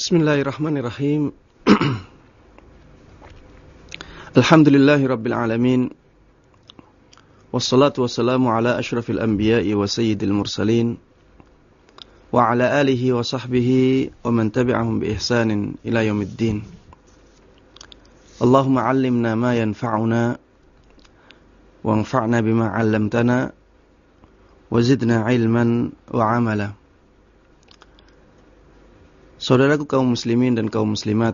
Bismillahirrahmanirrahim. Alhamdulillahi rabbil alamin. Wassalatu wassalamu ala ashrafil anbiya'i wa sayyidil mursalin. Wa ala alihi wa sahbihi wa man tabi'ahum bi ihsanin ila yaumiddin. Allahumma 'allimna ma yanfa'una wanfa'na bima 'allamtana wa zidna 'ilman wa 'amala. Saudaraku kaum muslimin dan kaum muslimat,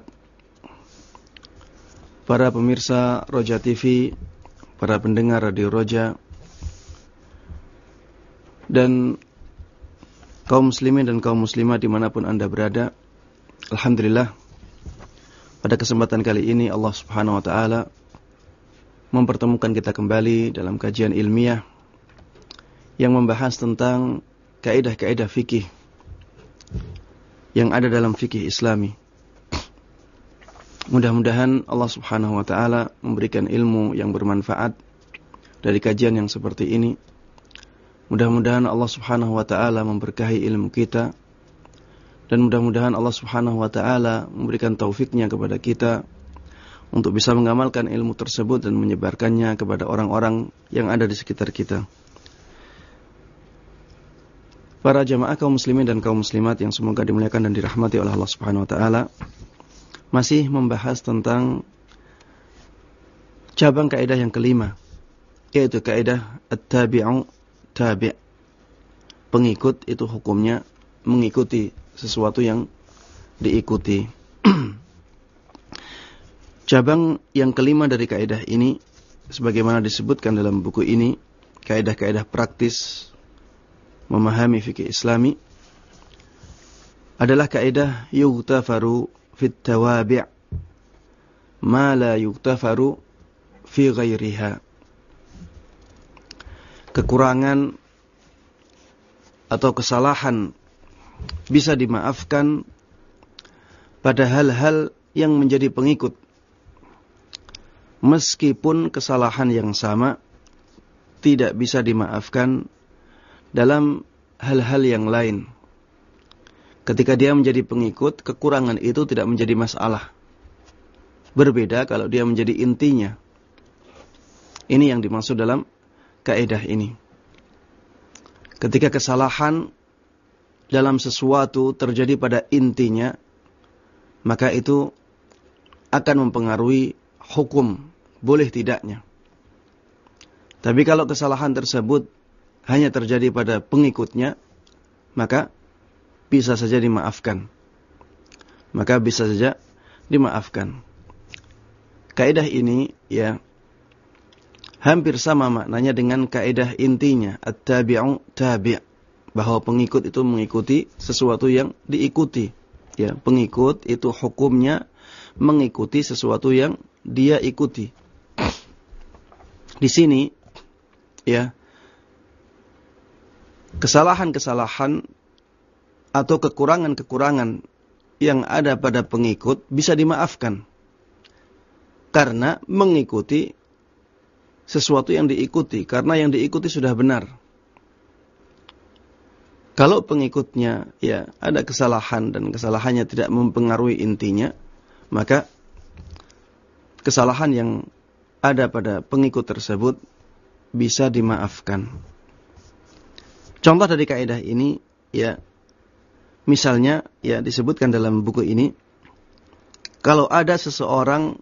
para pemirsa Roja TV, para pendengar Radio Roja, dan kaum muslimin dan kaum muslimat di mana pun anda berada, Alhamdulillah, pada kesempatan kali ini Allah subhanahu wa ta'ala mempertemukan kita kembali dalam kajian ilmiah yang membahas tentang kaidah-kaidah fikih yang ada dalam fikih Islami. Mudah-mudahan Allah Subhanahu wa taala memberikan ilmu yang bermanfaat dari kajian yang seperti ini. Mudah-mudahan Allah Subhanahu wa taala memberkahi ilmu kita dan mudah-mudahan Allah Subhanahu wa taala memberikan taufiknya kepada kita untuk bisa mengamalkan ilmu tersebut dan menyebarkannya kepada orang-orang yang ada di sekitar kita para jamaah kaum muslimin dan kaum muslimat yang semoga dimuliakan dan dirahmati oleh Allah Subhanahu wa taala masih membahas tentang cabang kaidah yang kelima yaitu kaidah at-tabi'u tabi'. Pengikut itu hukumnya mengikuti sesuatu yang diikuti. cabang yang kelima dari kaidah ini sebagaimana disebutkan dalam buku ini kaidah-kaidah praktis memahami fikih Islami adalah kaidah yughtafaru fit tawabi' ma la yughtafaru fi ghairiha. Kekurangan atau kesalahan bisa dimaafkan pada hal-hal yang menjadi pengikut. Meskipun kesalahan yang sama tidak bisa dimaafkan dalam hal-hal yang lain. Ketika dia menjadi pengikut, kekurangan itu tidak menjadi masalah. Berbeda kalau dia menjadi intinya. Ini yang dimaksud dalam kaidah ini. Ketika kesalahan dalam sesuatu terjadi pada intinya, maka itu akan mempengaruhi hukum boleh tidaknya. Tapi kalau kesalahan tersebut hanya terjadi pada pengikutnya, maka bisa saja dimaafkan. Maka bisa saja dimaafkan. Kaidah ini ya hampir sama maknanya dengan kaidah intinya at-tabi'u tabi' bahwa pengikut itu mengikuti sesuatu yang diikuti. Ya, pengikut itu hukumnya mengikuti sesuatu yang dia ikuti. Di sini ya kesalahan-kesalahan atau kekurangan-kekurangan yang ada pada pengikut bisa dimaafkan. Karena mengikuti sesuatu yang diikuti. Karena yang diikuti sudah benar. Kalau pengikutnya ya ada kesalahan dan kesalahannya tidak mempengaruhi intinya, maka kesalahan yang ada pada pengikut tersebut bisa dimaafkan. Contoh dari kaidah ini ya misalnya ya disebutkan dalam buku ini kalau ada seseorang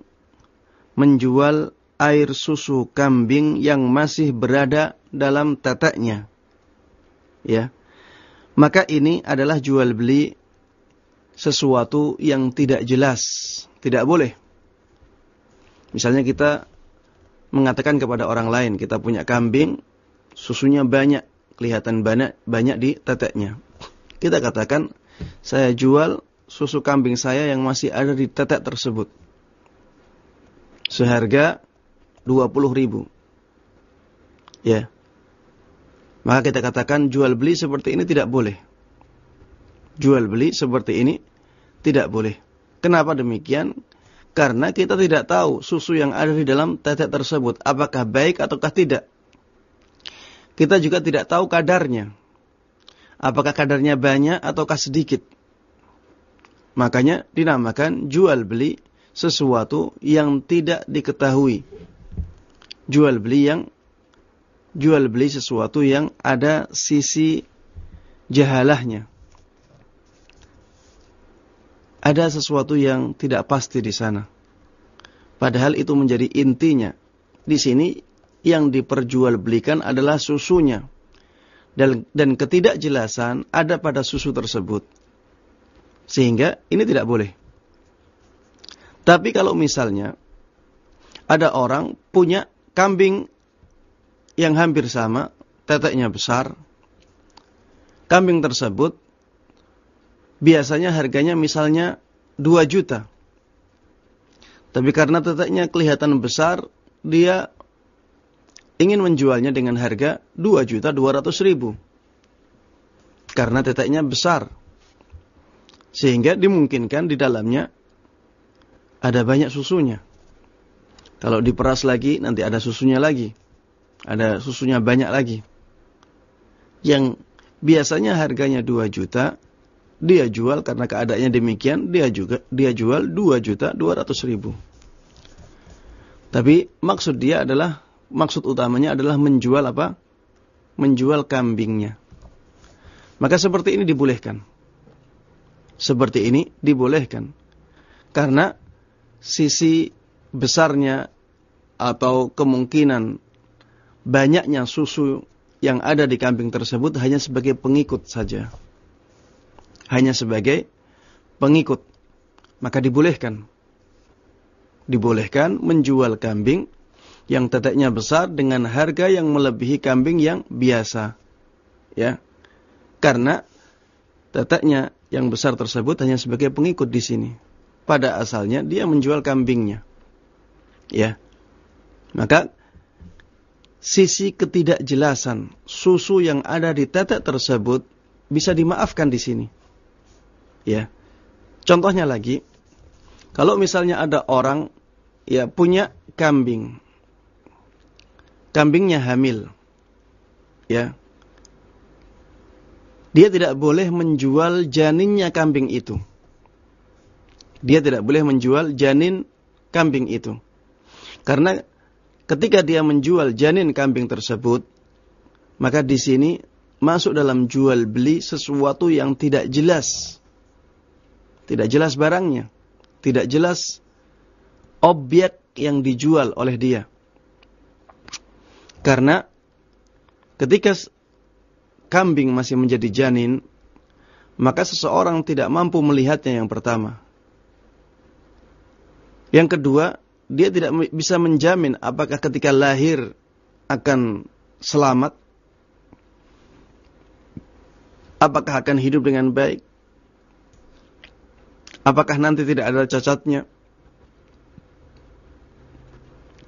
menjual air susu kambing yang masih berada dalam teteknya ya maka ini adalah jual beli sesuatu yang tidak jelas tidak boleh. Misalnya kita mengatakan kepada orang lain kita punya kambing susunya banyak kelihatan banyak banyak di teteknya. Kita katakan saya jual susu kambing saya yang masih ada di tetek tersebut. Seharga 20 ribu. Ya. Maka kita katakan jual beli seperti ini tidak boleh. Jual beli seperti ini tidak boleh. Kenapa demikian? Karena kita tidak tahu susu yang ada di dalam tetek tersebut apakah baik ataukah tidak kita juga tidak tahu kadarnya. Apakah kadarnya banyak ataukah sedikit. Makanya dinamakan jual beli sesuatu yang tidak diketahui. Jual beli yang jual beli sesuatu yang ada sisi jahalahnya. Ada sesuatu yang tidak pasti di sana. Padahal itu menjadi intinya. Di sini yang diperjualbelikan adalah susunya. Dan, dan ketidakjelasan ada pada susu tersebut. Sehingga ini tidak boleh. Tapi kalau misalnya ada orang punya kambing yang hampir sama, teteknya besar, kambing tersebut biasanya harganya misalnya 2 juta. Tapi karena teteknya kelihatan besar, dia ingin menjualnya dengan harga 2 juta 200 ribu. Karena teteknya besar. Sehingga dimungkinkan di dalamnya ada banyak susunya. Kalau diperas lagi, nanti ada susunya lagi. Ada susunya banyak lagi. Yang biasanya harganya 2 juta, dia jual karena keadaannya demikian, dia juga dia jual 2 juta 200 ribu. Tapi maksud dia adalah, maksud utamanya adalah menjual apa? Menjual kambingnya. Maka seperti ini dibolehkan. Seperti ini dibolehkan. Karena sisi besarnya atau kemungkinan banyaknya susu yang ada di kambing tersebut hanya sebagai pengikut saja hanya sebagai pengikut. Maka dibolehkan. Dibolehkan menjual kambing yang teteknya besar dengan harga yang melebihi kambing yang biasa. Ya. Karena teteknya yang besar tersebut hanya sebagai pengikut di sini. Pada asalnya dia menjual kambingnya. Ya. Maka sisi ketidakjelasan susu yang ada di tetek tersebut bisa dimaafkan di sini. Ya. Contohnya lagi, kalau misalnya ada orang ya punya kambing. Kambingnya hamil. Ya. Dia tidak boleh menjual janinnya kambing itu. Dia tidak boleh menjual janin kambing itu. Karena ketika dia menjual janin kambing tersebut, maka di sini masuk dalam jual beli sesuatu yang tidak jelas. Tidak jelas barangnya. Tidak jelas objek yang dijual oleh dia. Karena ketika kambing masih menjadi janin, maka seseorang tidak mampu melihatnya yang pertama. Yang kedua, dia tidak bisa menjamin apakah ketika lahir akan selamat, apakah akan hidup dengan baik, Apakah nanti tidak ada cacatnya?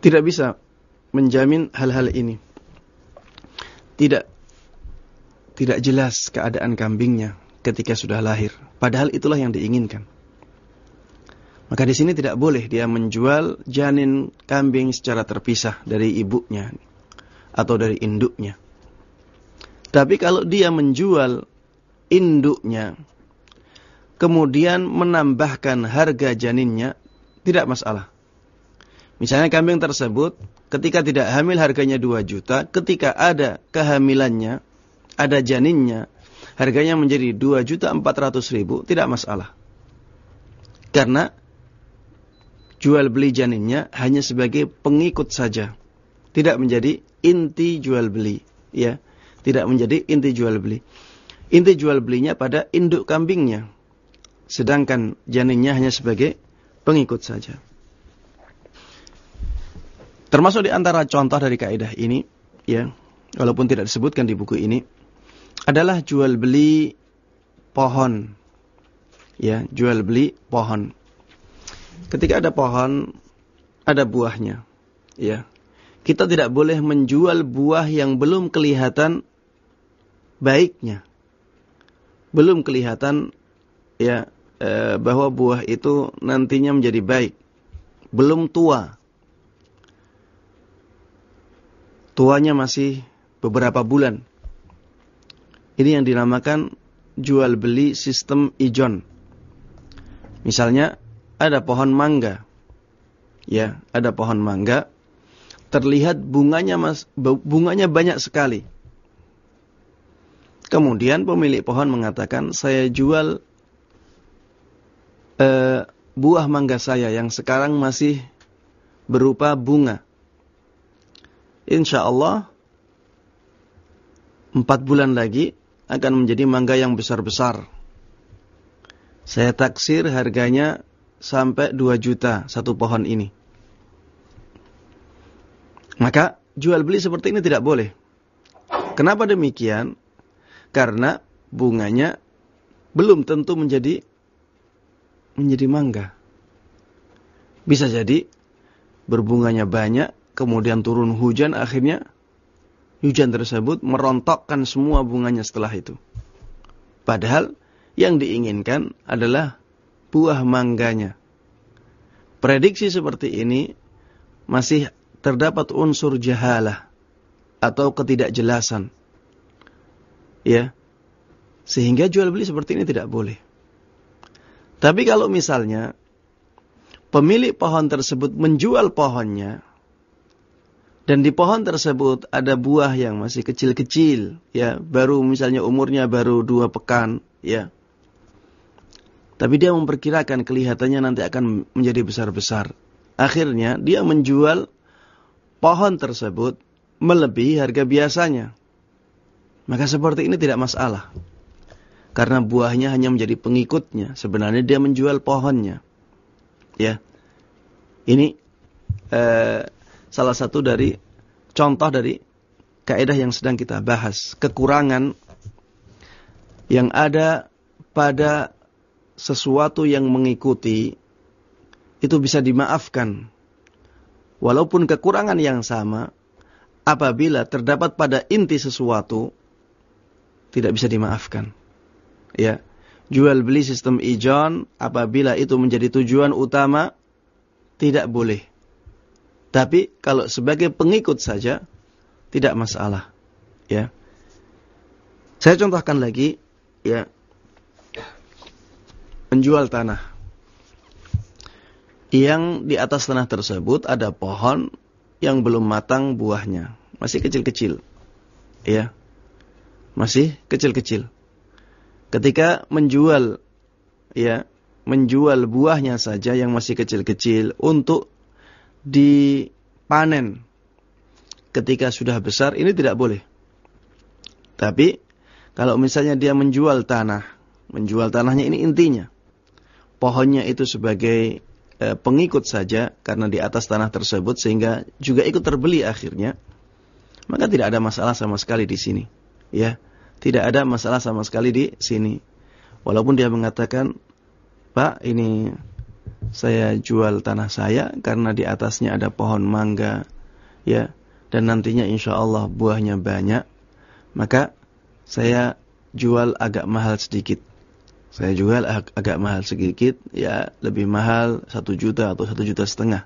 Tidak bisa menjamin hal-hal ini. Tidak tidak jelas keadaan kambingnya ketika sudah lahir. Padahal itulah yang diinginkan. Maka di sini tidak boleh dia menjual janin kambing secara terpisah dari ibunya atau dari induknya. Tapi kalau dia menjual induknya kemudian menambahkan harga janinnya, tidak masalah. Misalnya kambing tersebut ketika tidak hamil harganya 2 juta, ketika ada kehamilannya, ada janinnya, harganya menjadi 2 juta 400 ribu, tidak masalah. Karena jual beli janinnya hanya sebagai pengikut saja. Tidak menjadi inti jual beli. ya Tidak menjadi inti jual beli. Inti jual belinya pada induk kambingnya sedangkan janinnya hanya sebagai pengikut saja. Termasuk di antara contoh dari kaidah ini, ya, walaupun tidak disebutkan di buku ini, adalah jual beli pohon. Ya, jual beli pohon. Ketika ada pohon, ada buahnya. Ya. Kita tidak boleh menjual buah yang belum kelihatan baiknya. Belum kelihatan ya Eh, bahwa buah itu nantinya menjadi baik. Belum tua. Tuanya masih beberapa bulan. Ini yang dinamakan jual beli sistem ijon. Misalnya ada pohon mangga. Ya, ada pohon mangga terlihat bunganya mas, bunganya banyak sekali. Kemudian pemilik pohon mengatakan, saya jual uh, buah mangga saya yang sekarang masih berupa bunga. Insya Allah, empat bulan lagi akan menjadi mangga yang besar-besar. Saya taksir harganya sampai 2 juta satu pohon ini. Maka jual beli seperti ini tidak boleh. Kenapa demikian? Karena bunganya belum tentu menjadi menjadi mangga. Bisa jadi berbunganya banyak, kemudian turun hujan, akhirnya hujan tersebut merontokkan semua bunganya setelah itu. Padahal yang diinginkan adalah buah mangganya. Prediksi seperti ini masih terdapat unsur jahalah atau ketidakjelasan. Ya. Sehingga jual beli seperti ini tidak boleh. Tapi kalau misalnya pemilik pohon tersebut menjual pohonnya dan di pohon tersebut ada buah yang masih kecil-kecil, ya, baru misalnya umurnya baru dua pekan, ya. Tapi dia memperkirakan kelihatannya nanti akan menjadi besar-besar. Akhirnya dia menjual pohon tersebut melebihi harga biasanya. Maka seperti ini tidak masalah. Karena buahnya hanya menjadi pengikutnya. Sebenarnya dia menjual pohonnya. Ya. Ini eh, salah satu dari contoh dari kaidah yang sedang kita bahas. Kekurangan yang ada pada sesuatu yang mengikuti itu bisa dimaafkan walaupun kekurangan yang sama, apabila terdapat pada inti sesuatu, tidak bisa dimaafkan. Ya, jual beli sistem ijon apabila itu menjadi tujuan utama, tidak boleh. Tapi kalau sebagai pengikut saja, tidak masalah. Ya, saya contohkan lagi, ya, menjual tanah yang di atas tanah tersebut ada pohon yang belum matang buahnya, masih kecil-kecil. Ya. Masih kecil-kecil. Ketika menjual ya, menjual buahnya saja yang masih kecil-kecil untuk dipanen ketika sudah besar ini tidak boleh. Tapi kalau misalnya dia menjual tanah, menjual tanahnya ini intinya pohonnya itu sebagai e, pengikut saja karena di atas tanah tersebut sehingga juga ikut terbeli akhirnya, maka tidak ada masalah sama sekali di sini. Ya, tidak ada masalah sama sekali di sini. Walaupun dia mengatakan, Pak, ini saya jual tanah saya karena di atasnya ada pohon mangga, ya, dan nantinya insya Allah buahnya banyak, maka saya jual agak mahal sedikit saya jual ag agak mahal sedikit, ya lebih mahal satu juta atau satu juta setengah.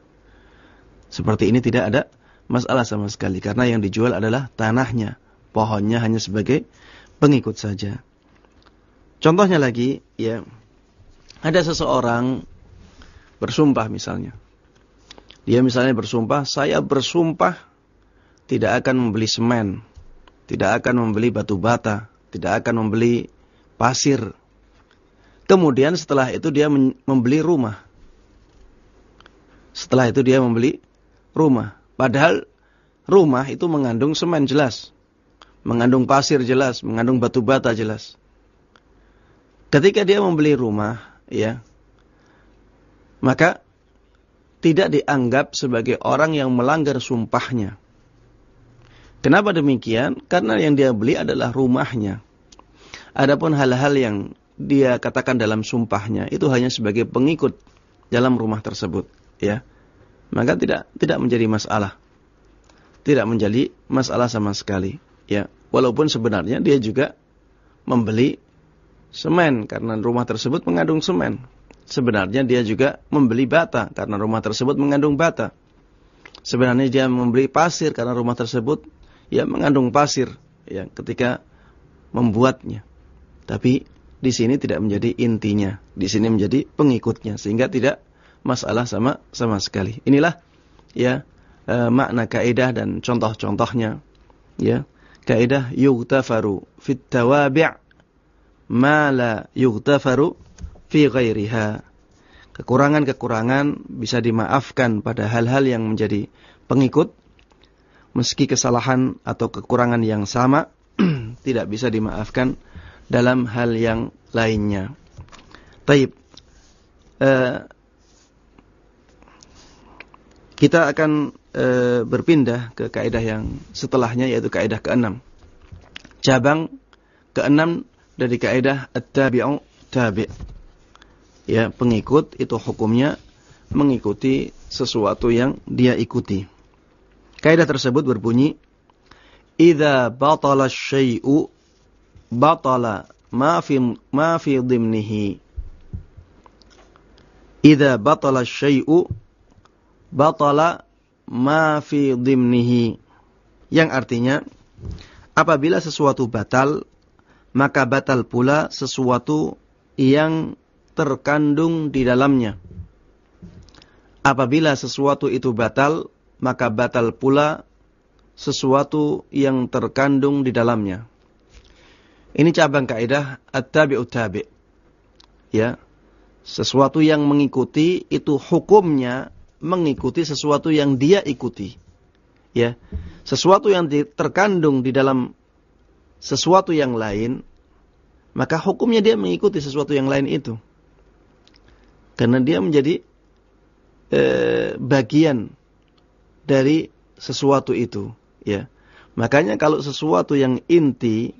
Seperti ini tidak ada masalah sama sekali karena yang dijual adalah tanahnya, pohonnya hanya sebagai pengikut saja. Contohnya lagi, ya ada seseorang bersumpah misalnya. Dia misalnya bersumpah, saya bersumpah tidak akan membeli semen, tidak akan membeli batu bata, tidak akan membeli pasir, Kemudian setelah itu dia membeli rumah. Setelah itu dia membeli rumah. Padahal rumah itu mengandung semen jelas. Mengandung pasir jelas, mengandung batu bata jelas. Ketika dia membeli rumah, ya, maka tidak dianggap sebagai orang yang melanggar sumpahnya. Kenapa demikian? Karena yang dia beli adalah rumahnya. Adapun hal-hal yang dia katakan dalam sumpahnya itu hanya sebagai pengikut dalam rumah tersebut, ya. Maka tidak tidak menjadi masalah. Tidak menjadi masalah sama sekali, ya. Walaupun sebenarnya dia juga membeli semen karena rumah tersebut mengandung semen. Sebenarnya dia juga membeli bata karena rumah tersebut mengandung bata. Sebenarnya dia membeli pasir karena rumah tersebut ya mengandung pasir ya ketika membuatnya. Tapi di sini tidak menjadi intinya, di sini menjadi pengikutnya sehingga tidak masalah sama sama sekali. Inilah ya e, makna kaidah dan contoh-contohnya ya. Kaidah yughtafaru fit tawabi' ma la yughtafaru fi ghairiha. Kekurangan-kekurangan bisa dimaafkan pada hal-hal yang menjadi pengikut meski kesalahan atau kekurangan yang sama tidak bisa dimaafkan dalam hal yang lainnya. Taib. Uh, kita akan uh, berpindah ke kaidah yang setelahnya yaitu kaidah keenam. Cabang keenam dari kaidah at-tabi'u tabi'. Ya, pengikut itu hukumnya mengikuti sesuatu yang dia ikuti. Kaidah tersebut berbunyi idza batala syai'u batala ma fi ma fi dhimnihi idza batala syai'u batala ma fi dhimnihi yang artinya apabila sesuatu batal maka batal pula sesuatu yang terkandung di dalamnya apabila sesuatu itu batal maka batal pula sesuatu yang terkandung di dalamnya. Ini cabang kaidah at-tabi'ut tabi'. Ya. Sesuatu yang mengikuti itu hukumnya mengikuti sesuatu yang dia ikuti. Ya. Sesuatu yang terkandung di dalam sesuatu yang lain, maka hukumnya dia mengikuti sesuatu yang lain itu. Karena dia menjadi eh, bagian dari sesuatu itu ya. Makanya kalau sesuatu yang inti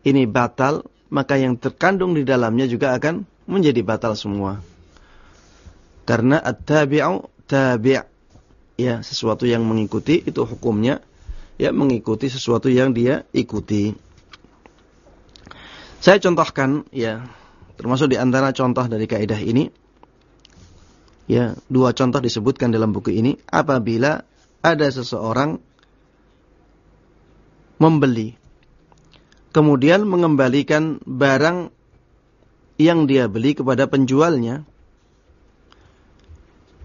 ini batal, maka yang terkandung di dalamnya juga akan menjadi batal semua. Karena at-tabi'u tabi' ya, sesuatu yang mengikuti itu hukumnya ya mengikuti sesuatu yang dia ikuti. Saya contohkan ya, termasuk di antara contoh dari kaidah ini ya, dua contoh disebutkan dalam buku ini apabila ada seseorang membeli. Kemudian mengembalikan barang yang dia beli kepada penjualnya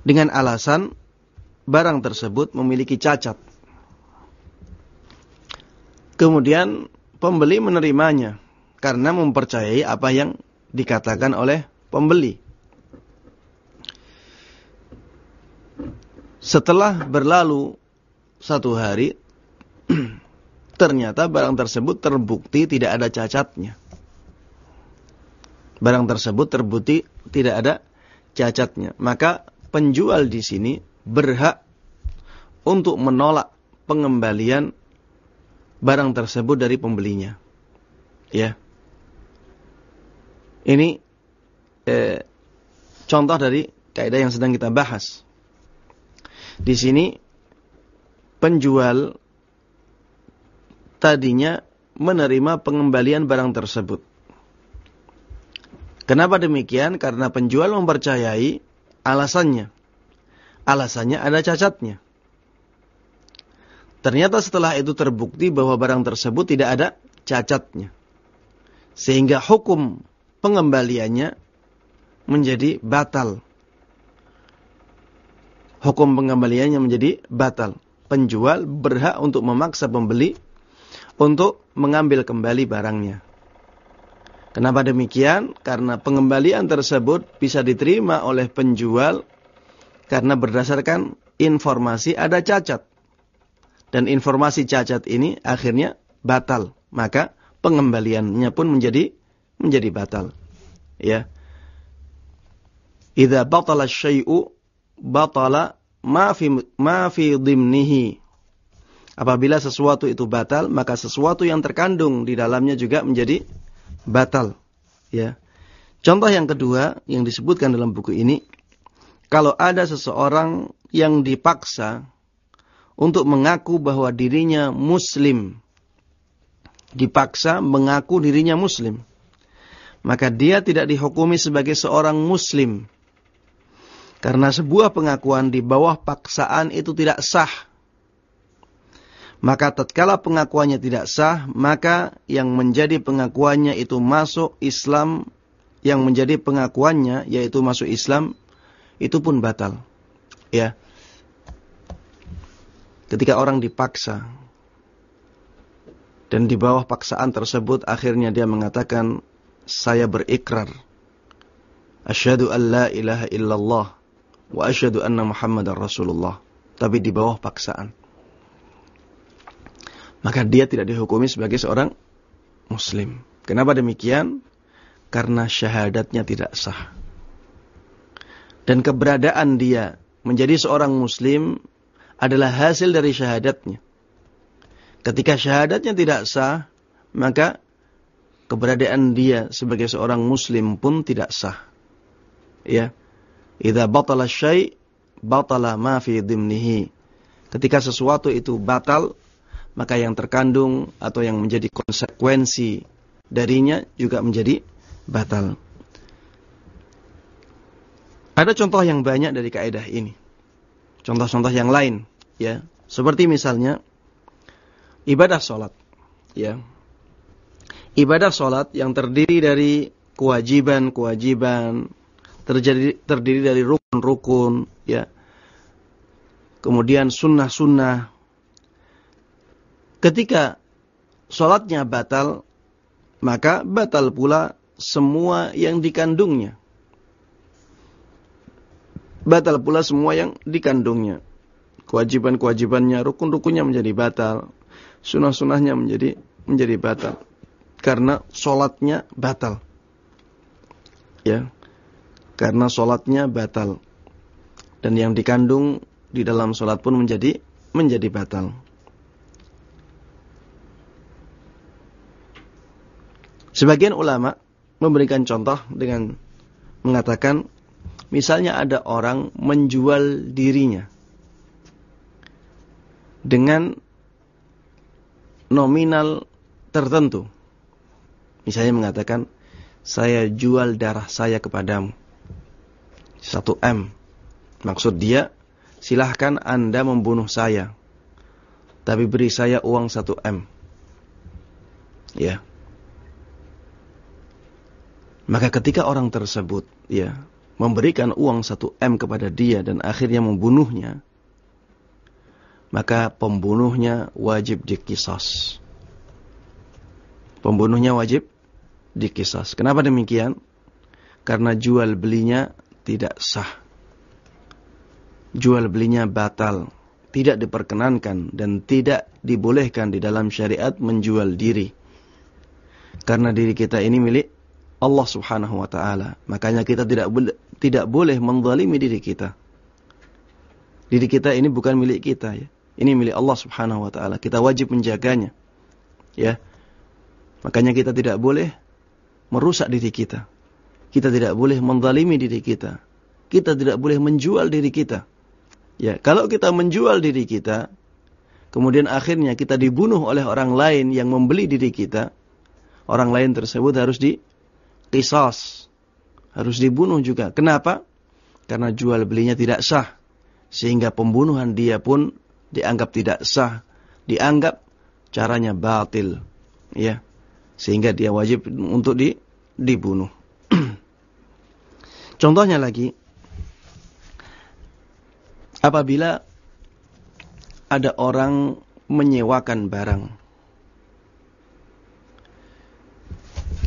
dengan alasan barang tersebut memiliki cacat. Kemudian pembeli menerimanya karena mempercayai apa yang dikatakan oleh pembeli. Setelah berlalu satu hari, ternyata barang tersebut terbukti tidak ada cacatnya. Barang tersebut terbukti tidak ada cacatnya. Maka penjual di sini berhak untuk menolak pengembalian barang tersebut dari pembelinya. Ya. Ini eh, contoh dari kaidah yang sedang kita bahas. Di sini penjual tadinya menerima pengembalian barang tersebut. Kenapa demikian? Karena penjual mempercayai alasannya. Alasannya ada cacatnya. Ternyata setelah itu terbukti bahwa barang tersebut tidak ada cacatnya. Sehingga hukum pengembaliannya menjadi batal. Hukum pengembaliannya menjadi batal. Penjual berhak untuk memaksa pembeli untuk mengambil kembali barangnya. Kenapa demikian? Karena pengembalian tersebut bisa diterima oleh penjual karena berdasarkan informasi ada cacat. Dan informasi cacat ini akhirnya batal. Maka pengembaliannya pun menjadi menjadi batal. Ya. Idza batala syai'u batala ma fi ma fi dhimnihi Apabila sesuatu itu batal, maka sesuatu yang terkandung di dalamnya juga menjadi batal. Ya. Contoh yang kedua yang disebutkan dalam buku ini, kalau ada seseorang yang dipaksa untuk mengaku bahwa dirinya muslim, dipaksa mengaku dirinya muslim, maka dia tidak dihukumi sebagai seorang muslim. Karena sebuah pengakuan di bawah paksaan itu tidak sah Maka tatkala pengakuannya tidak sah, maka yang menjadi pengakuannya itu masuk Islam, yang menjadi pengakuannya yaitu masuk Islam, itu pun batal. Ya. Ketika orang dipaksa dan di bawah paksaan tersebut akhirnya dia mengatakan saya berikrar asyhadu an la ilaha illallah wa asyhadu anna muhammadar rasulullah. Tapi di bawah paksaan. Maka dia tidak dihukumi sebagai seorang muslim. Kenapa demikian? Karena syahadatnya tidak sah. Dan keberadaan dia menjadi seorang muslim adalah hasil dari syahadatnya. Ketika syahadatnya tidak sah, maka keberadaan dia sebagai seorang muslim pun tidak sah. Ya. Idza batala syai' batala ma fi dhimnihi. Ketika sesuatu itu batal, maka yang terkandung atau yang menjadi konsekuensi darinya juga menjadi batal. Ada contoh yang banyak dari kaidah ini. Contoh-contoh yang lain, ya. Seperti misalnya ibadah sholat. Ya. Ibadah sholat yang terdiri dari kewajiban-kewajiban, terjadi terdiri dari rukun-rukun, ya. Kemudian sunnah-sunnah. Ketika sholatnya batal, maka batal pula semua yang dikandungnya. Batal pula semua yang dikandungnya. Kewajiban-kewajibannya, rukun-rukunnya menjadi batal sunah-sunahnya menjadi menjadi batal karena sholatnya batal ya karena sholatnya batal dan yang dikandung di dalam sholat pun menjadi menjadi batal sebagian ulama memberikan contoh dengan mengatakan misalnya ada orang menjual dirinya dengan nominal tertentu. Misalnya mengatakan, saya jual darah saya kepadamu. Satu M. Maksud dia, silahkan Anda membunuh saya. Tapi beri saya uang satu M. Ya. Maka ketika orang tersebut, ya, memberikan uang satu M kepada dia dan akhirnya membunuhnya, maka pembunuhnya wajib dikisas. Pembunuhnya wajib dikisas. Kenapa demikian? Karena jual belinya tidak sah. Jual belinya batal. Tidak diperkenankan dan tidak dibolehkan di dalam syariat menjual diri. Karena diri kita ini milik Allah subhanahu wa ta'ala. Makanya kita tidak, tidak boleh menzalimi diri kita. Diri kita ini bukan milik kita ya. Ini milik Allah Subhanahu wa taala. Kita wajib menjaganya. Ya. Makanya kita tidak boleh merusak diri kita. Kita tidak boleh menzalimi diri kita. Kita tidak boleh menjual diri kita. Ya, kalau kita menjual diri kita, kemudian akhirnya kita dibunuh oleh orang lain yang membeli diri kita, orang lain tersebut harus di kisas, harus dibunuh juga. Kenapa? Karena jual belinya tidak sah. Sehingga pembunuhan dia pun dianggap tidak sah, dianggap caranya batil, ya. Sehingga dia wajib untuk di, dibunuh. Contohnya lagi, apabila ada orang menyewakan barang,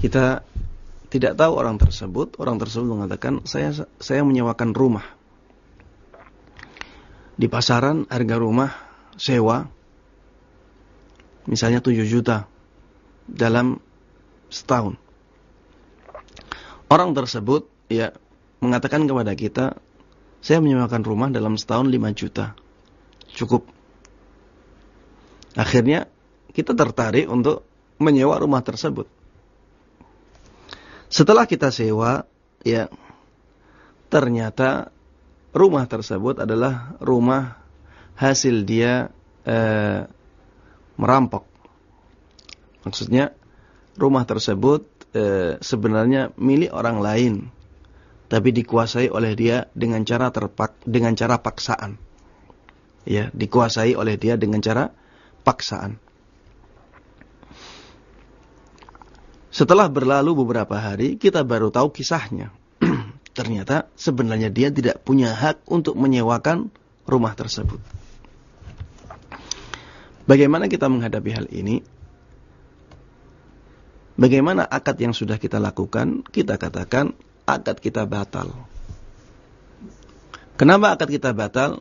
kita tidak tahu orang tersebut, orang tersebut mengatakan saya saya menyewakan rumah di pasaran harga rumah sewa misalnya 7 juta dalam setahun. Orang tersebut ya mengatakan kepada kita, saya menyewakan rumah dalam setahun 5 juta. Cukup. Akhirnya kita tertarik untuk menyewa rumah tersebut. Setelah kita sewa, ya ternyata rumah tersebut adalah rumah hasil dia eh, merampok. Maksudnya rumah tersebut eh, sebenarnya milik orang lain, tapi dikuasai oleh dia dengan cara terpak dengan cara paksaan. Ya, dikuasai oleh dia dengan cara paksaan. Setelah berlalu beberapa hari, kita baru tahu kisahnya. Ternyata sebenarnya dia tidak punya hak untuk menyewakan rumah tersebut. Bagaimana kita menghadapi hal ini? Bagaimana akad yang sudah kita lakukan? Kita katakan akad kita batal. Kenapa akad kita batal?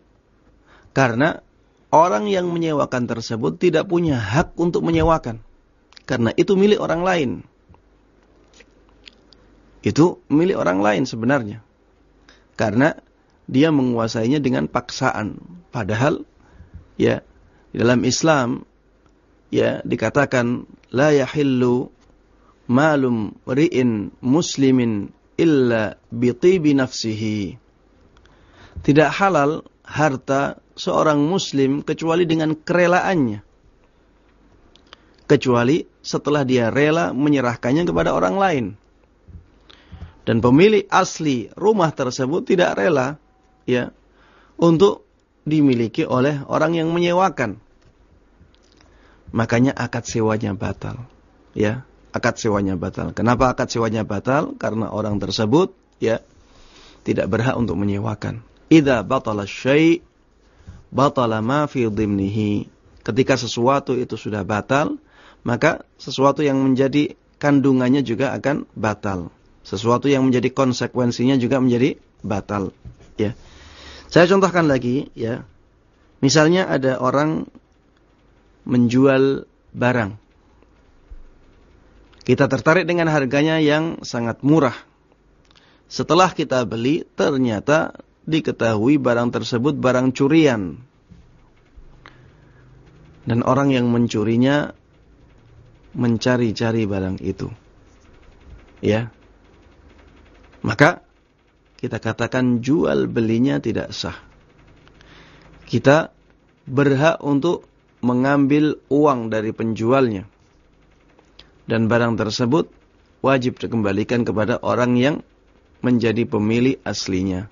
Karena orang yang menyewakan tersebut tidak punya hak untuk menyewakan. Karena itu milik orang lain. Itu milik orang lain sebenarnya. Karena dia menguasainya dengan paksaan. Padahal ya dalam Islam ya dikatakan la yahillu malum ri'in muslimin illa bitibi nafsihi tidak halal harta seorang muslim kecuali dengan kerelaannya. Kecuali setelah dia rela menyerahkannya kepada orang lain. Dan pemilik asli rumah tersebut tidak rela ya untuk dimiliki oleh orang yang menyewakan. Makanya akad sewanya batal. Ya, akad sewanya batal. Kenapa akad sewanya batal? Karena orang tersebut ya tidak berhak untuk menyewakan. Idza batala syai' batala ma fi dhimnihi. Ketika sesuatu itu sudah batal, maka sesuatu yang menjadi kandungannya juga akan batal. Sesuatu yang menjadi konsekuensinya juga menjadi batal, ya. Saya contohkan lagi, ya. Misalnya ada orang menjual barang. Kita tertarik dengan harganya yang sangat murah. Setelah kita beli, ternyata diketahui barang tersebut barang curian. Dan orang yang mencurinya mencari-cari barang itu. Ya. Maka kita katakan jual belinya tidak sah. Kita berhak untuk mengambil uang dari penjualnya. Dan barang tersebut wajib dikembalikan kepada orang yang menjadi pemilik aslinya.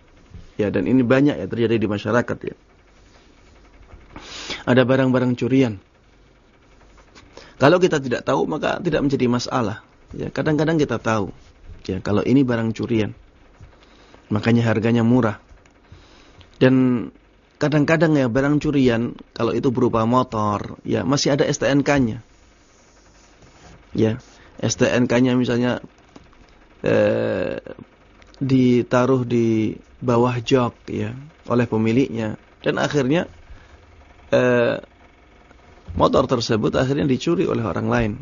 Ya, dan ini banyak ya terjadi di masyarakat ya. Ada barang-barang curian. Kalau kita tidak tahu maka tidak menjadi masalah. Ya, kadang-kadang kita tahu. Ya, kalau ini barang curian. Makanya harganya murah. Dan kadang-kadang ya barang curian kalau itu berupa motor, ya masih ada STNK-nya. Ya, STNK-nya misalnya eh, ditaruh di bawah jok ya oleh pemiliknya dan akhirnya eh, motor tersebut akhirnya dicuri oleh orang lain.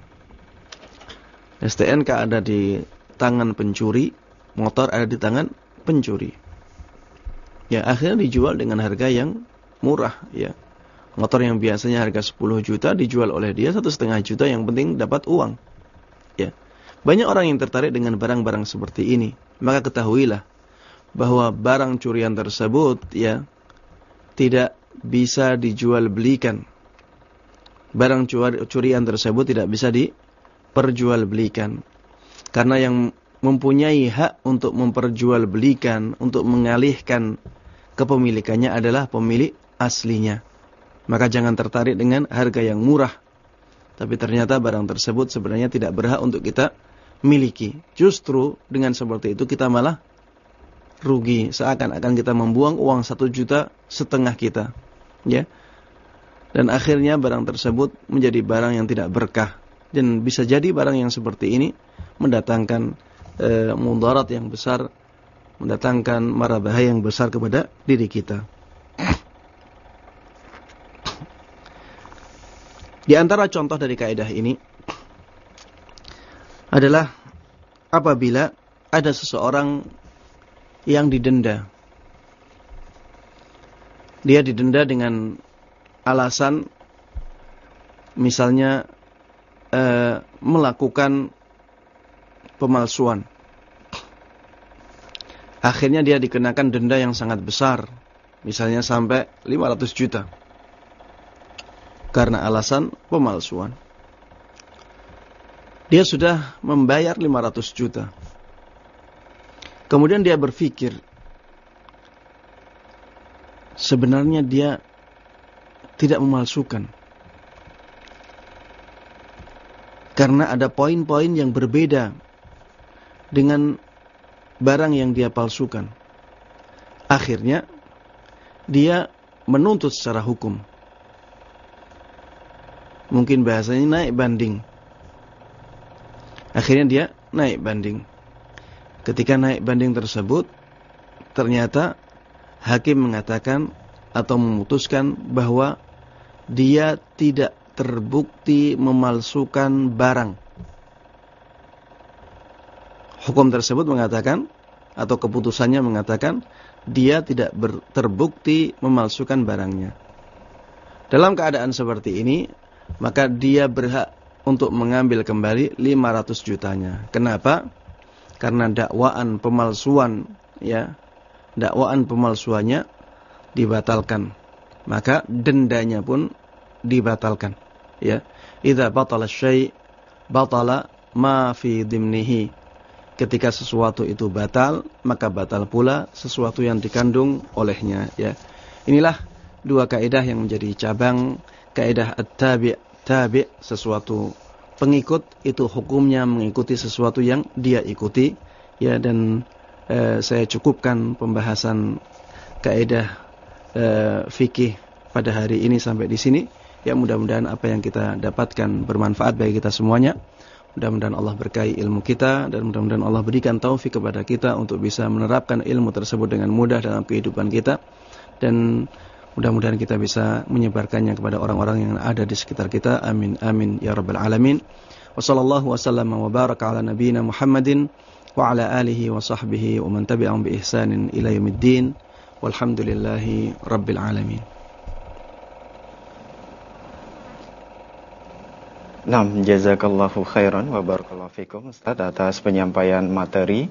STNK ada di tangan pencuri, motor ada di tangan pencuri. Ya, akhirnya dijual dengan harga yang murah ya. Motor yang biasanya harga 10 juta dijual oleh dia satu setengah juta yang penting dapat uang. Ya. Banyak orang yang tertarik dengan barang-barang seperti ini. Maka ketahuilah bahwa barang curian tersebut ya tidak bisa dijual belikan. Barang curian tersebut tidak bisa diperjualbelikan. Karena yang mempunyai hak untuk memperjualbelikan, untuk mengalihkan kepemilikannya adalah pemilik aslinya. Maka jangan tertarik dengan harga yang murah. Tapi ternyata barang tersebut sebenarnya tidak berhak untuk kita miliki. Justru dengan seperti itu kita malah rugi. Seakan-akan kita membuang uang satu juta setengah kita. Ya. Dan akhirnya barang tersebut menjadi barang yang tidak berkah. Dan bisa jadi barang yang seperti ini mendatangkan e, mudarat yang besar mendatangkan mara bahaya yang besar kepada diri kita di antara contoh dari kaidah ini adalah apabila ada seseorang yang didenda. Dia didenda dengan alasan misalnya eh, melakukan pemalsuan. Akhirnya dia dikenakan denda yang sangat besar, misalnya sampai 500 juta. Karena alasan pemalsuan. Dia sudah membayar 500 juta. Kemudian dia berpikir, sebenarnya dia tidak memalsukan. Karena ada poin-poin yang berbeda dengan barang yang dia palsukan. Akhirnya dia menuntut secara hukum. Mungkin bahasanya naik banding. Akhirnya dia naik banding. Ketika naik banding tersebut, ternyata hakim mengatakan atau memutuskan bahwa dia tidak terbukti memalsukan barang. Hukum tersebut mengatakan atau keputusannya mengatakan dia tidak terbukti memalsukan barangnya. Dalam keadaan seperti ini, maka dia berhak untuk mengambil kembali 500 jutanya. Kenapa? Karena dakwaan pemalsuan ya, dakwaan pemalsuannya dibatalkan. Maka dendanya pun dibatalkan. Ya. Idza batala syai' batala ma fi dimnihi. Ketika sesuatu itu batal, maka batal pula sesuatu yang dikandung olehnya, ya. Inilah dua kaidah yang menjadi cabang kaidah at-tabi' tabi' sesuatu pengikut itu hukumnya mengikuti sesuatu yang dia ikuti. Ya dan eh, saya cukupkan pembahasan kaidah eh, fikih pada hari ini sampai di sini. Ya mudah-mudahan apa yang kita dapatkan bermanfaat bagi kita semuanya. Mudah-mudahan Allah berkahi ilmu kita dan mudah-mudahan Allah berikan taufik kepada kita untuk bisa menerapkan ilmu tersebut dengan mudah dalam kehidupan kita. Dan mudah-mudahan kita bisa menyebarkannya kepada orang-orang yang ada di sekitar kita. Amin amin ya rabbal alamin. Wassallallahu wasallam wa baraka ala nabiyyina Muhammadin wa ala alihi wa sahbihi wa man tabi'ahum bi ihsanin ila yaumiddin. Walhamdulillahi rabbil alamin. Nah, jazakallahu khairan wa barakallahu fikum Ustaz atas penyampaian materi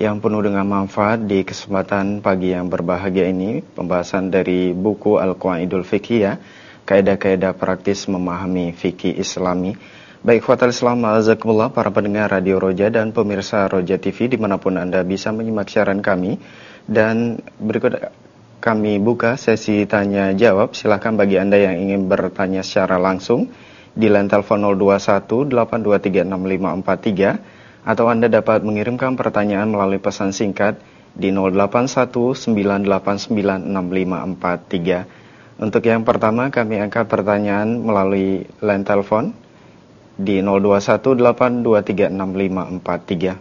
yang penuh dengan manfaat di kesempatan pagi yang berbahagia ini. Pembahasan dari buku Al-Qaidul Fiqhiyah, kaidah-kaidah praktis memahami fikih Islami. Baik fatal Islam, azakumullah para pendengar Radio Roja dan pemirsa Roja TV di mana pun Anda bisa menyimak siaran kami. Dan berikut kami buka sesi tanya jawab. Silahkan bagi Anda yang ingin bertanya secara langsung di line telepon 0218236543 atau Anda dapat mengirimkan pertanyaan melalui pesan singkat di 0819896543. Untuk yang pertama kami angkat pertanyaan melalui line telepon di 0218236543.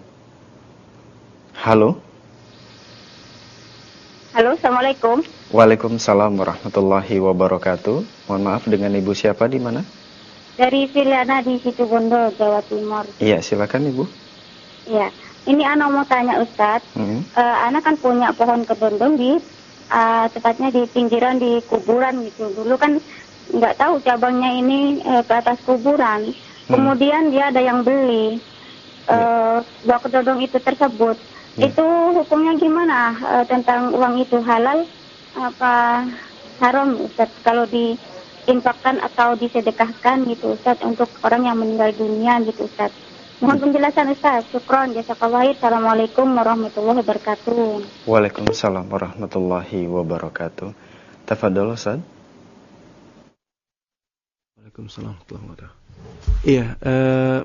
Halo. Halo, Assalamualaikum. Waalaikumsalam warahmatullahi wabarakatuh. Mohon maaf dengan Ibu siapa di mana? Dari Filiana di situ Bondo, Jawa Timur. Iya, silakan Ibu. Iya. Ini anak mau tanya Ustadz. Hmm. Uh, anak kan punya pohon kedondong di uh, tepatnya di pinggiran di kuburan gitu. Dulu kan nggak tahu cabangnya ini uh, ke atas kuburan. Hmm. Kemudian dia ada yang beli uh, buah kedondong itu tersebut. Hmm. Itu hukumnya gimana uh, tentang uang itu halal apa haram Ustadz kalau di infakkan atau disedekahkan gitu Ustaz untuk orang yang meninggal dunia gitu Ustaz. Mohon penjelasan Ustaz. Syukron. Jazakallah. Assalamualaikum warahmatullahi wabarakatuh. Waalaikumsalam warahmatullahi wabarakatuh. Tafadhol Ustaz. Waalaikumsalam warahmatullahi wabarakatuh. Iya, uh,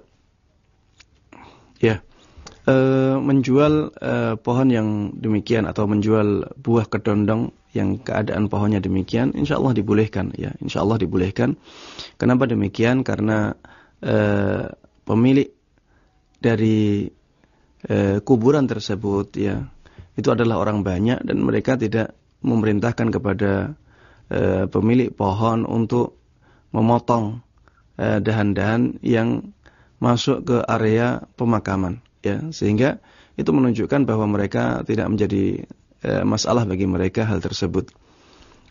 ya. Uh, menjual uh, pohon yang demikian atau menjual buah kedondong yang keadaan pohonnya demikian, insya Allah dibolehkan ya, insya Allah dibolehkan. Kenapa demikian? Karena eh, pemilik dari eh, kuburan tersebut ya itu adalah orang banyak dan mereka tidak memerintahkan kepada eh, pemilik pohon untuk memotong eh, dahan-dahan yang masuk ke area pemakaman ya sehingga itu menunjukkan bahwa mereka tidak menjadi e, masalah bagi mereka hal tersebut.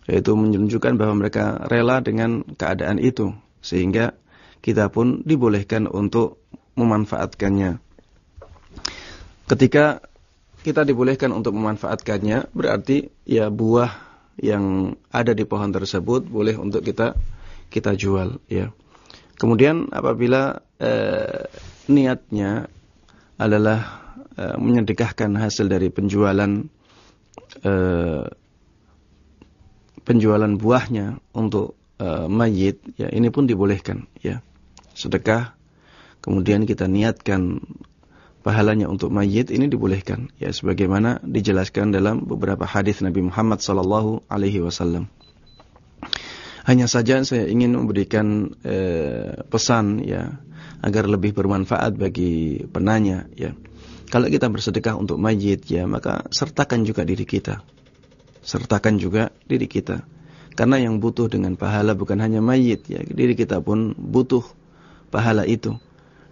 Yaitu menunjukkan bahwa mereka rela dengan keadaan itu. Sehingga kita pun dibolehkan untuk memanfaatkannya. Ketika kita dibolehkan untuk memanfaatkannya, berarti ya buah yang ada di pohon tersebut boleh untuk kita kita jual ya. Kemudian apabila eh, niatnya adalah eh, menyedekahkan hasil dari penjualan eh, penjualan buahnya untuk eh, mayit ya ini pun dibolehkan ya sedekah kemudian kita niatkan pahalanya untuk mayit ini dibolehkan ya sebagaimana dijelaskan dalam beberapa hadis Nabi Muhammad sallallahu alaihi wasallam. Hanya saja saya ingin memberikan eh, pesan ya agar lebih bermanfaat bagi penanya ya. Kalau kita bersedekah untuk mayit ya maka sertakan juga diri kita. Sertakan juga diri kita. Karena yang butuh dengan pahala bukan hanya mayit ya, diri kita pun butuh pahala itu.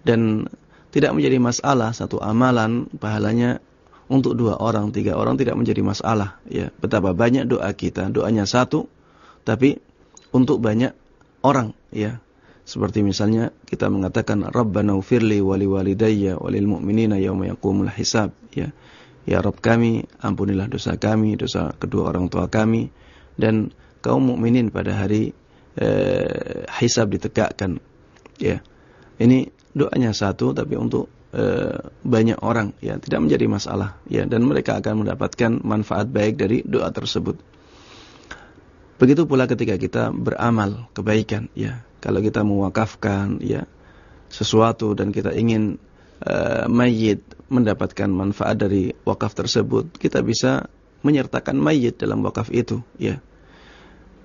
Dan tidak menjadi masalah satu amalan pahalanya untuk dua orang, tiga orang tidak menjadi masalah ya. Betapa banyak doa kita, doanya satu tapi untuk banyak orang ya. Seperti misalnya kita mengatakan Rabbana ufirli wali walidayya walil mu'minina yauma yaqumul hisab ya. Ya Rabb kami, ampunilah dosa kami, dosa kedua orang tua kami dan kaum mukminin pada hari eh, hisab ditegakkan. Ya. Ini doanya satu tapi untuk eh, banyak orang ya tidak menjadi masalah ya dan mereka akan mendapatkan manfaat baik dari doa tersebut. Begitu pula ketika kita beramal kebaikan ya. Kalau kita mewakafkan ya sesuatu dan kita ingin uh, mayit mendapatkan manfaat dari wakaf tersebut, kita bisa menyertakan mayit dalam wakaf itu ya.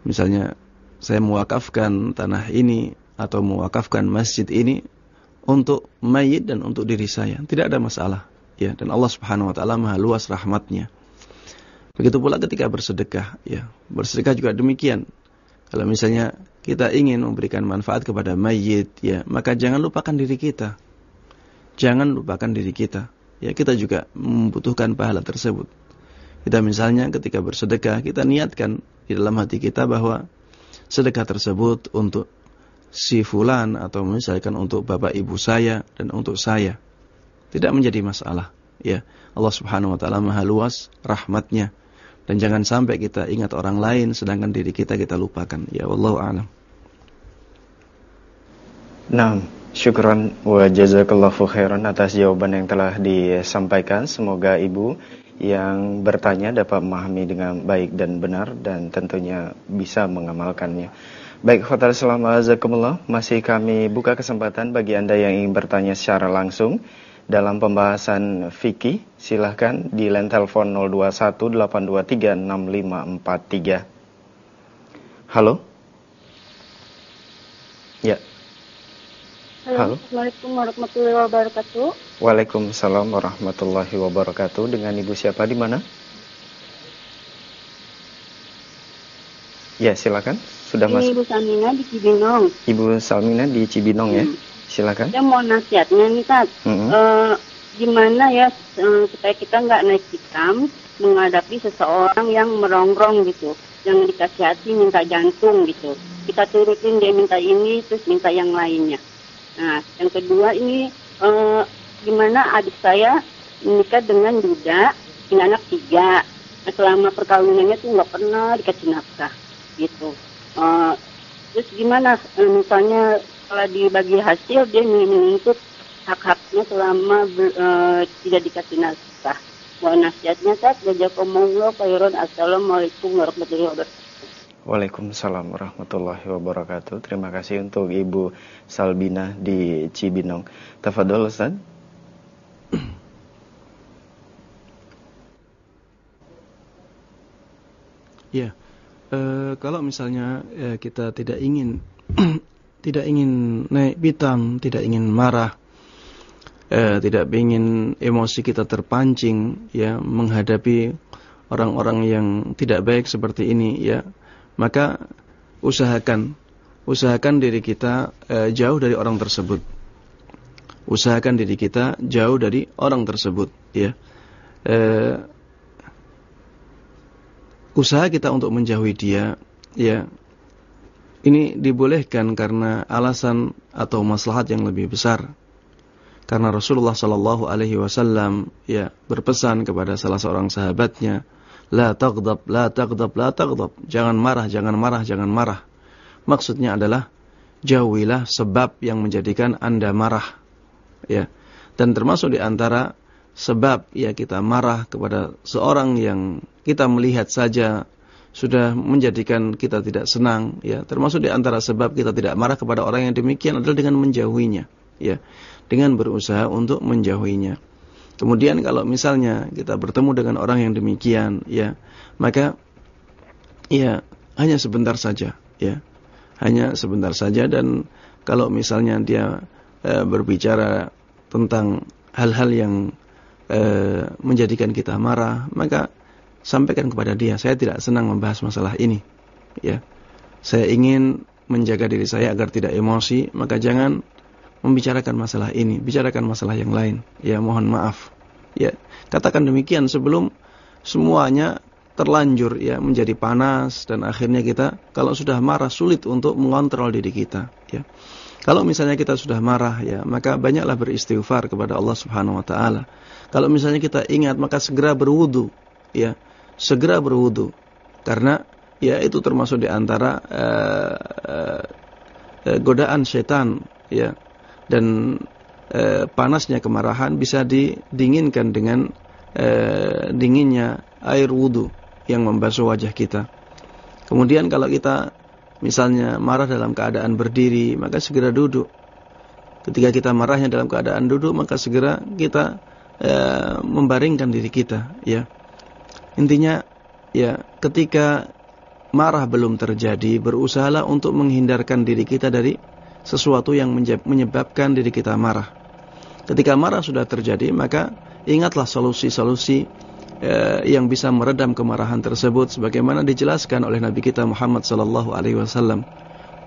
Misalnya saya mewakafkan tanah ini atau mewakafkan masjid ini untuk mayit dan untuk diri saya, tidak ada masalah ya dan Allah Subhanahu wa taala Maha luas rahmatnya. Begitu pula ketika bersedekah, ya. Bersedekah juga demikian. Kalau misalnya kita ingin memberikan manfaat kepada mayit, ya, maka jangan lupakan diri kita. Jangan lupakan diri kita. Ya, kita juga membutuhkan pahala tersebut. Kita misalnya ketika bersedekah, kita niatkan di dalam hati kita bahwa sedekah tersebut untuk si fulan atau misalkan untuk bapak ibu saya dan untuk saya. Tidak menjadi masalah, ya. Allah Subhanahu wa taala Maha luas rahmatnya dan jangan sampai kita ingat orang lain sedangkan diri kita kita lupakan. Ya Allah a'lam. Nah, syukran wa jazakallahu khairan atas jawaban yang telah disampaikan. Semoga Ibu yang bertanya dapat memahami dengan baik dan benar dan tentunya bisa mengamalkannya. Baik, Hotel Selama Azakumullah, masih kami buka kesempatan bagi Anda yang ingin bertanya secara langsung dalam pembahasan fikih, silahkan di line telepon 0218236543. Halo? Ya. Halo. Assalamualaikum warahmatullahi wabarakatuh. Waalaikumsalam warahmatullahi wabarakatuh. Dengan Ibu siapa di mana? Ya, silakan. Sudah masuk. Ibu Salmina di Cibinong. Ibu Salmina di Cibinong ya. hmm. ya. Silakan. Saya mau nasihatnya nih Tat. Mm -hmm. uh, gimana ya uh, supaya kita nggak naik hitam menghadapi seseorang yang merongrong gitu, yang dikasih hati minta jantung gitu. Kita turutin dia minta ini terus minta yang lainnya. Nah, yang kedua ini uh, gimana adik saya menikah dengan duda, ini anak tiga. Nah, selama perkawinannya tuh nggak pernah dikasih nafkah gitu. Uh, terus gimana uh, misalnya kalau dibagi hasil dia menuntut hak-haknya selama uh, tidak dikasih nafkah. Mohon nasihatnya Tat, jazakumullah khairan. Assalamualaikum warahmatullahi wabarakatuh. Waalaikumsalam warahmatullahi wabarakatuh. Terima kasih untuk Ibu Salbina di Cibinong. Tafadol Ustaz. Ya, e, kalau misalnya e, kita tidak ingin tidak ingin naik pitam, tidak ingin marah, eh, tidak ingin emosi kita terpancing, ya menghadapi orang-orang yang tidak baik seperti ini, ya maka usahakan usahakan diri kita eh, jauh dari orang tersebut. Usahakan diri kita jauh dari orang tersebut, ya. Eh, usaha kita untuk menjauhi dia, ya ini dibolehkan karena alasan atau maslahat yang lebih besar. Karena Rasulullah Shallallahu Alaihi Wasallam ya berpesan kepada salah seorang sahabatnya, la taghdab, la taghdab, la taghdab. Jangan marah, jangan marah, jangan marah. Maksudnya adalah jauhilah sebab yang menjadikan anda marah. Ya, dan termasuk di antara sebab ya kita marah kepada seorang yang kita melihat saja sudah menjadikan kita tidak senang ya termasuk di antara sebab kita tidak marah kepada orang yang demikian adalah dengan menjauhinya ya dengan berusaha untuk menjauhinya. Kemudian kalau misalnya kita bertemu dengan orang yang demikian, ya, maka ya hanya sebentar saja, ya. Hanya sebentar saja dan kalau misalnya dia e, berbicara tentang hal-hal yang e, menjadikan kita marah, maka sampaikan kepada dia, saya tidak senang membahas masalah ini, ya. Saya ingin menjaga diri saya agar tidak emosi, maka jangan membicarakan masalah ini, bicarakan masalah yang lain. Ya, mohon maaf. Ya, katakan demikian sebelum semuanya terlanjur ya menjadi panas dan akhirnya kita kalau sudah marah sulit untuk mengontrol diri kita, ya. Kalau misalnya kita sudah marah ya, maka banyaklah beristighfar kepada Allah Subhanahu wa taala. Kalau misalnya kita ingat maka segera berwudu, ya. Segera berwudu. Karena ya itu termasuk di antara uh, uh, uh, godaan setan ya dan e, panasnya kemarahan bisa didinginkan dengan e, dinginnya air wudhu yang membasuh wajah kita. Kemudian kalau kita misalnya marah dalam keadaan berdiri, maka segera duduk. Ketika kita marahnya dalam keadaan duduk, maka segera kita e, membaringkan diri kita. Ya, intinya ya ketika marah belum terjadi, berusahalah untuk menghindarkan diri kita dari sesuatu yang menyebabkan diri kita marah. Ketika marah sudah terjadi, maka ingatlah solusi-solusi yang bisa meredam kemarahan tersebut sebagaimana dijelaskan oleh Nabi kita Muhammad sallallahu alaihi wasallam.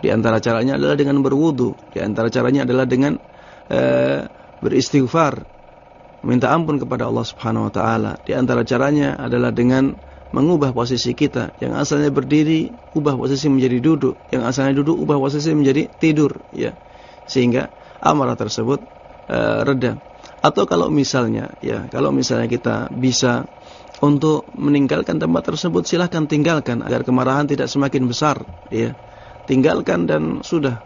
Di antara caranya adalah dengan berwudu, di antara caranya adalah dengan eh, beristighfar, minta ampun kepada Allah Subhanahu wa taala. Di antara caranya adalah dengan mengubah posisi kita yang asalnya berdiri ubah posisi menjadi duduk yang asalnya duduk ubah posisi menjadi tidur ya sehingga amarah tersebut uh, reda atau kalau misalnya ya kalau misalnya kita bisa untuk meninggalkan tempat tersebut silahkan tinggalkan agar kemarahan tidak semakin besar ya. Tinggalkan dan sudah.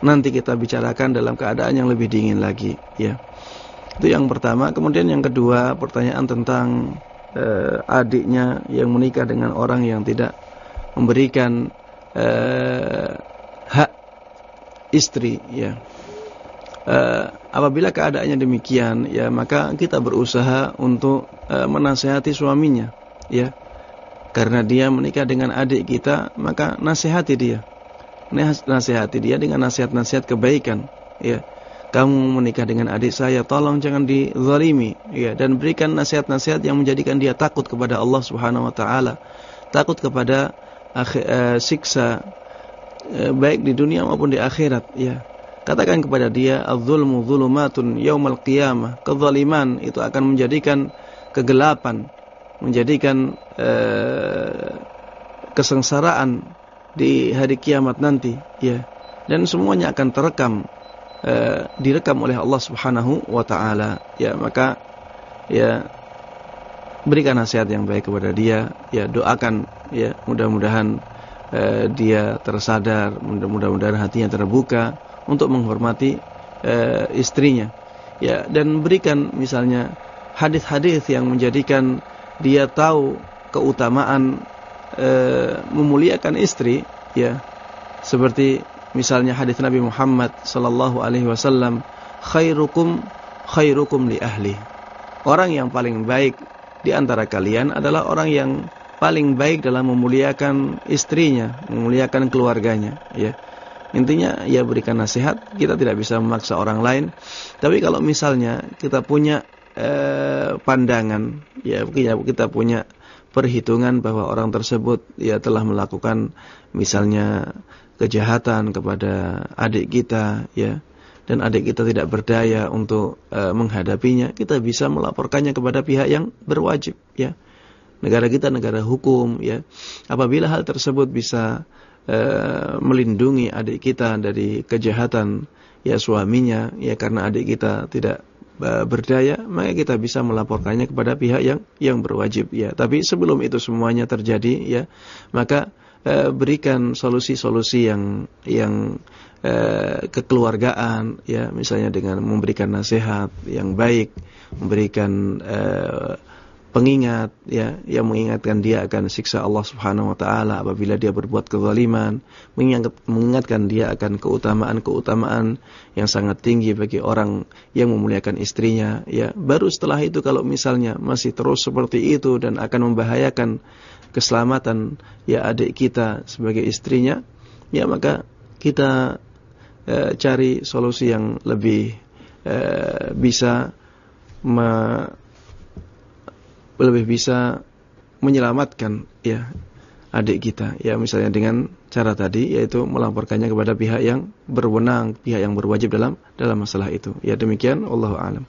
Nanti kita bicarakan dalam keadaan yang lebih dingin lagi ya. Itu yang pertama. Kemudian yang kedua pertanyaan tentang uh, adiknya yang menikah dengan orang yang tidak memberikan uh, hak istri ya. Uh, apabila keadaannya demikian ya maka kita berusaha untuk uh, menasehati suaminya ya karena dia menikah dengan adik kita maka nasihati dia nasihati dia dengan nasihat-nasihat kebaikan ya kamu menikah dengan adik saya, tolong jangan dizalimi ya dan berikan nasihat-nasihat yang menjadikan dia takut kepada Allah Subhanahu wa taala, takut kepada akhir, uh, siksa uh, baik di dunia maupun di akhirat ya. Katakan kepada dia az-zulmu zulumatun yaumal qiyamah. Kezaliman itu akan menjadikan kegelapan, menjadikan uh, kesengsaraan di hari kiamat nanti ya. Dan semuanya akan terekam uh, direkam oleh Allah Subhanahu wa taala ya. Maka ya berikan nasihat yang baik kepada dia ya. Doakan ya mudah-mudahan uh, dia tersadar mudah-mudahan hatinya terbuka untuk menghormati uh, istrinya ya. Dan berikan misalnya hadis-hadis yang menjadikan dia tahu keutamaan uh, memuliakan istri ya seperti Misalnya hadis Nabi Muhammad sallallahu alaihi wasallam, khairukum khairukum li ahli. Orang yang paling baik di antara kalian adalah orang yang paling baik dalam memuliakan istrinya, memuliakan keluarganya, ya. Intinya ya berikan nasihat, kita tidak bisa memaksa orang lain. Tapi kalau misalnya kita punya eh, pandangan, ya kita punya perhitungan bahwa orang tersebut ya telah melakukan misalnya kejahatan kepada adik kita ya. Dan adik kita tidak berdaya untuk uh, menghadapinya. Kita bisa melaporkannya kepada pihak yang berwajib ya. Negara kita negara hukum ya. Apabila hal tersebut bisa uh, melindungi adik kita dari kejahatan ya suaminya ya karena adik kita tidak berdaya maka kita bisa melaporkannya kepada pihak yang yang berwajib ya. Tapi sebelum itu semuanya terjadi ya maka Eh, berikan solusi-solusi yang yang eh, kekeluargaan ya. Misalnya dengan memberikan nasihat yang baik memberikan eh, pengingat ya yang mengingatkan dia akan siksa Allah Subhanahu wa taala apabila dia berbuat kezaliman mengingat, mengingatkan dia akan keutamaan-keutamaan yang sangat tinggi bagi orang yang memuliakan istrinya ya. Baru setelah itu kalau misalnya masih terus seperti itu dan akan membahayakan keselamatan ya adik kita sebagai istrinya ya maka kita eh, cari solusi yang lebih eh, bisa me lebih bisa menyelamatkan ya adik kita. Ya misalnya dengan cara tadi yaitu melaporkannya kepada pihak yang berwenang pihak yang berwajib dalam dalam masalah itu. Ya demikian. Allah alam.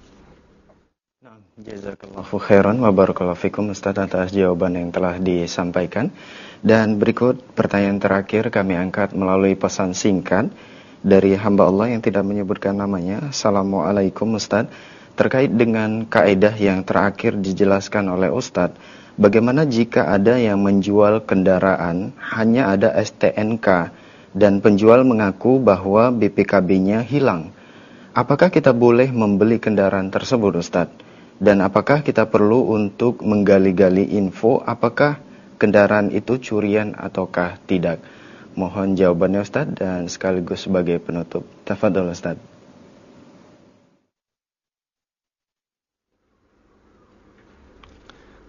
Jazakallahu khairan wa barakallahu fikum Ustaz atas jawaban yang telah disampaikan. Dan berikut pertanyaan terakhir kami angkat melalui pesan singkat dari hamba Allah yang tidak menyebutkan namanya. Assalamualaikum Ustaz Terkait dengan kaedah yang terakhir dijelaskan oleh Ustadz, bagaimana jika ada yang menjual kendaraan hanya ada STNK dan penjual mengaku bahwa BPKB-nya hilang? Apakah kita boleh membeli kendaraan tersebut Ustadz? Dan apakah kita perlu untuk menggali-gali info apakah kendaraan itu curian ataukah tidak? Mohon jawabannya Ustadz dan sekaligus sebagai penutup. Tafadol Ustadz.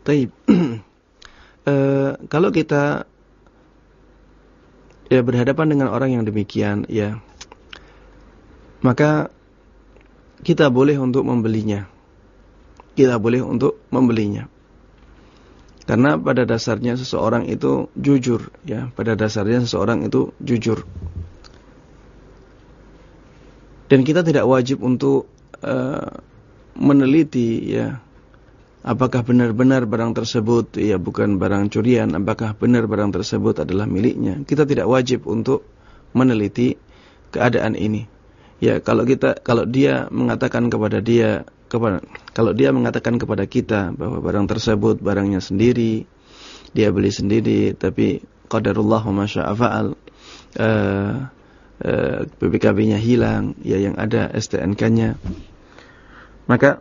Taib. e, kalau kita ya berhadapan dengan orang yang demikian, ya, maka kita boleh untuk membelinya. Kita boleh untuk membelinya. Karena pada dasarnya seseorang itu jujur, ya. Pada dasarnya seseorang itu jujur. Dan kita tidak wajib untuk uh, meneliti, ya, apakah benar-benar barang tersebut ya bukan barang curian, apakah benar barang tersebut adalah miliknya. Kita tidak wajib untuk meneliti keadaan ini. Ya, kalau kita kalau dia mengatakan kepada dia kepada kalau dia mengatakan kepada kita bahwa barang tersebut barangnya sendiri, dia beli sendiri tapi qadarullah wa masya'a fa'al uh, uh, eh, BPKB-nya hilang, ya yang ada STNK-nya. Maka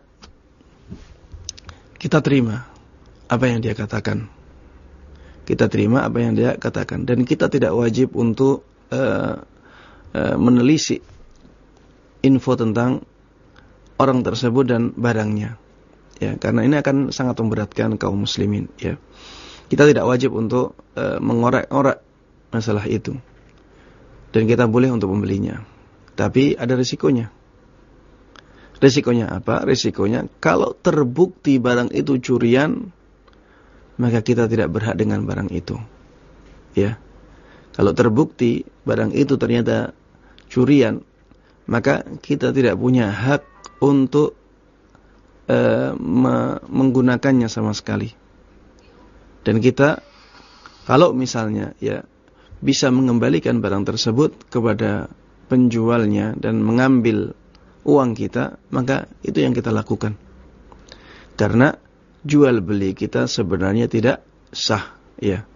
kita terima apa yang dia katakan. Kita terima apa yang dia katakan dan kita tidak wajib untuk uh, uh, menelisik info tentang orang tersebut dan barangnya. Ya, karena ini akan sangat memberatkan kaum muslimin, ya. Kita tidak wajib untuk uh, mengorek-orek masalah itu. Dan kita boleh untuk membelinya. Tapi ada risikonya. Risikonya apa? Risikonya kalau terbukti barang itu curian, maka kita tidak berhak dengan barang itu. Ya. Kalau terbukti barang itu ternyata curian, maka kita tidak punya hak untuk me menggunakannya sama sekali. Dan kita kalau misalnya ya bisa mengembalikan barang tersebut kepada penjualnya dan mengambil uang kita, maka itu yang kita lakukan. Karena jual beli kita sebenarnya tidak sah, ya.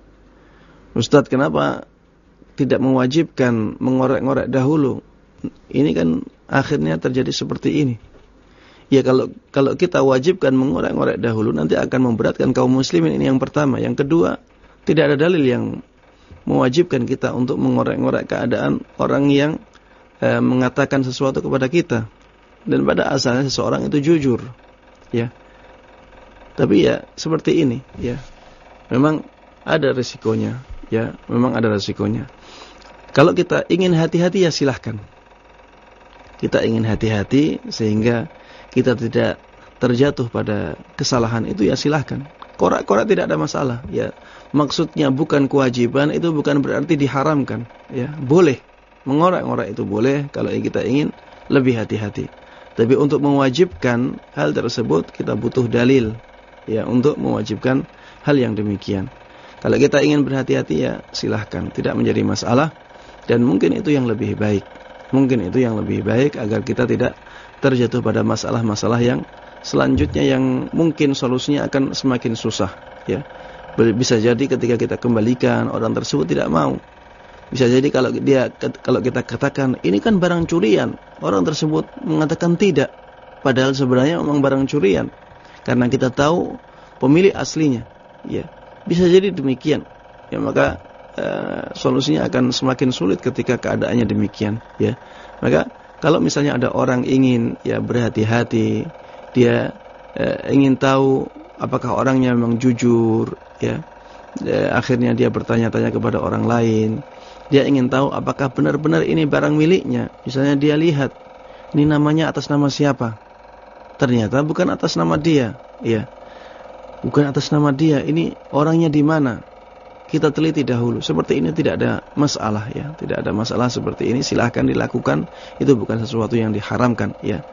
Ustadz, kenapa tidak mewajibkan mengorek-ngorek dahulu? Ini kan akhirnya terjadi seperti ini. Ya kalau kalau kita wajibkan mengorek-ngorek dahulu nanti akan memberatkan kaum muslimin ini yang pertama. Yang kedua, tidak ada dalil yang mewajibkan kita untuk mengorek-ngorek keadaan orang yang eh, mengatakan sesuatu kepada kita dan pada asalnya seseorang itu jujur ya. Tapi ya seperti ini ya. Memang ada resikonya ya. Memang ada resikonya kalau kita ingin hati-hati ya silahkan. Kita ingin hati-hati sehingga kita tidak terjatuh pada kesalahan itu ya silahkan. Korak-korak tidak ada masalah ya. Maksudnya bukan kewajiban itu bukan berarti diharamkan ya. Boleh. Mengorak-ngorak itu boleh kalau kita ingin lebih hati-hati tapi untuk mewajibkan hal tersebut kita butuh dalil ya untuk mewajibkan hal yang demikian. Kalau kita ingin berhati-hati ya silahkan, tidak menjadi masalah dan mungkin itu yang lebih baik. Mungkin itu yang lebih baik agar kita tidak terjatuh pada masalah-masalah yang selanjutnya yang mungkin solusinya akan semakin susah ya. Bisa jadi ketika kita kembalikan orang tersebut tidak mau bisa jadi kalau dia kalau kita katakan ini kan barang curian, orang tersebut mengatakan tidak. Padahal sebenarnya memang barang curian. Karena kita tahu pemilik aslinya. Ya, bisa jadi demikian. Ya maka uh, solusinya akan semakin sulit ketika keadaannya demikian. Ya, maka kalau misalnya ada orang ingin ya berhati-hati, dia uh, ingin tahu apakah orangnya memang jujur, ya, ya akhirnya dia bertanya-tanya kepada orang lain. Dia ingin tahu apakah benar-benar ini barang miliknya. Misalnya dia lihat, ini namanya atas nama siapa? Ternyata bukan atas nama dia, ya bukan atas nama dia. Ini orangnya di mana? Kita teliti dahulu. Seperti ini tidak ada masalah ya, tidak ada masalah seperti ini. Silahkan dilakukan. Itu bukan sesuatu yang diharamkan ya.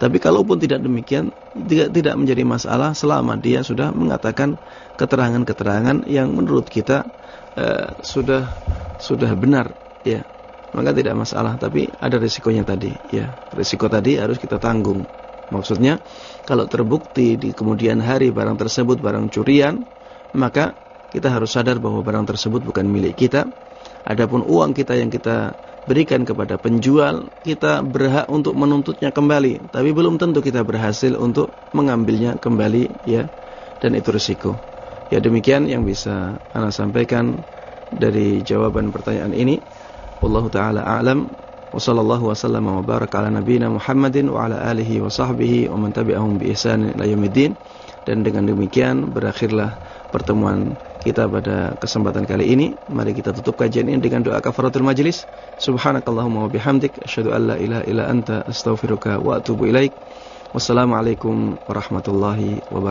Tapi kalaupun tidak demikian, tidak tidak menjadi masalah selama dia sudah mengatakan keterangan-keterangan yang menurut kita uh, sudah sudah benar ya. Maka tidak masalah, tapi ada risikonya tadi ya. Risiko tadi harus kita tanggung. Maksudnya kalau terbukti di kemudian hari barang tersebut barang curian, maka kita harus sadar bahwa barang tersebut bukan milik kita. Adapun uang kita yang kita berikan kepada penjual, kita berhak untuk menuntutnya kembali, tapi belum tentu kita berhasil untuk mengambilnya kembali ya. Dan itu risiko. Ya demikian yang bisa Anda sampaikan dari jawaban pertanyaan ini. Wallahu taala a'lam. wassallallahu wa baraka ala nabiyyina Muhammadin wa ala alihi wa sahbihi wa man tabi'ahum bi ihsan ila yaumiddin. Dan dengan demikian berakhirlah pertemuan kita pada kesempatan kali ini. Mari kita tutup kajian ini dengan doa kafaratul majlis. Subhanakallahumma wa bihamdik asyhadu an la ilaha illa anta astaghfiruka wa atubu ilaik. Wassalamualaikum warahmatullahi wabarakatuh.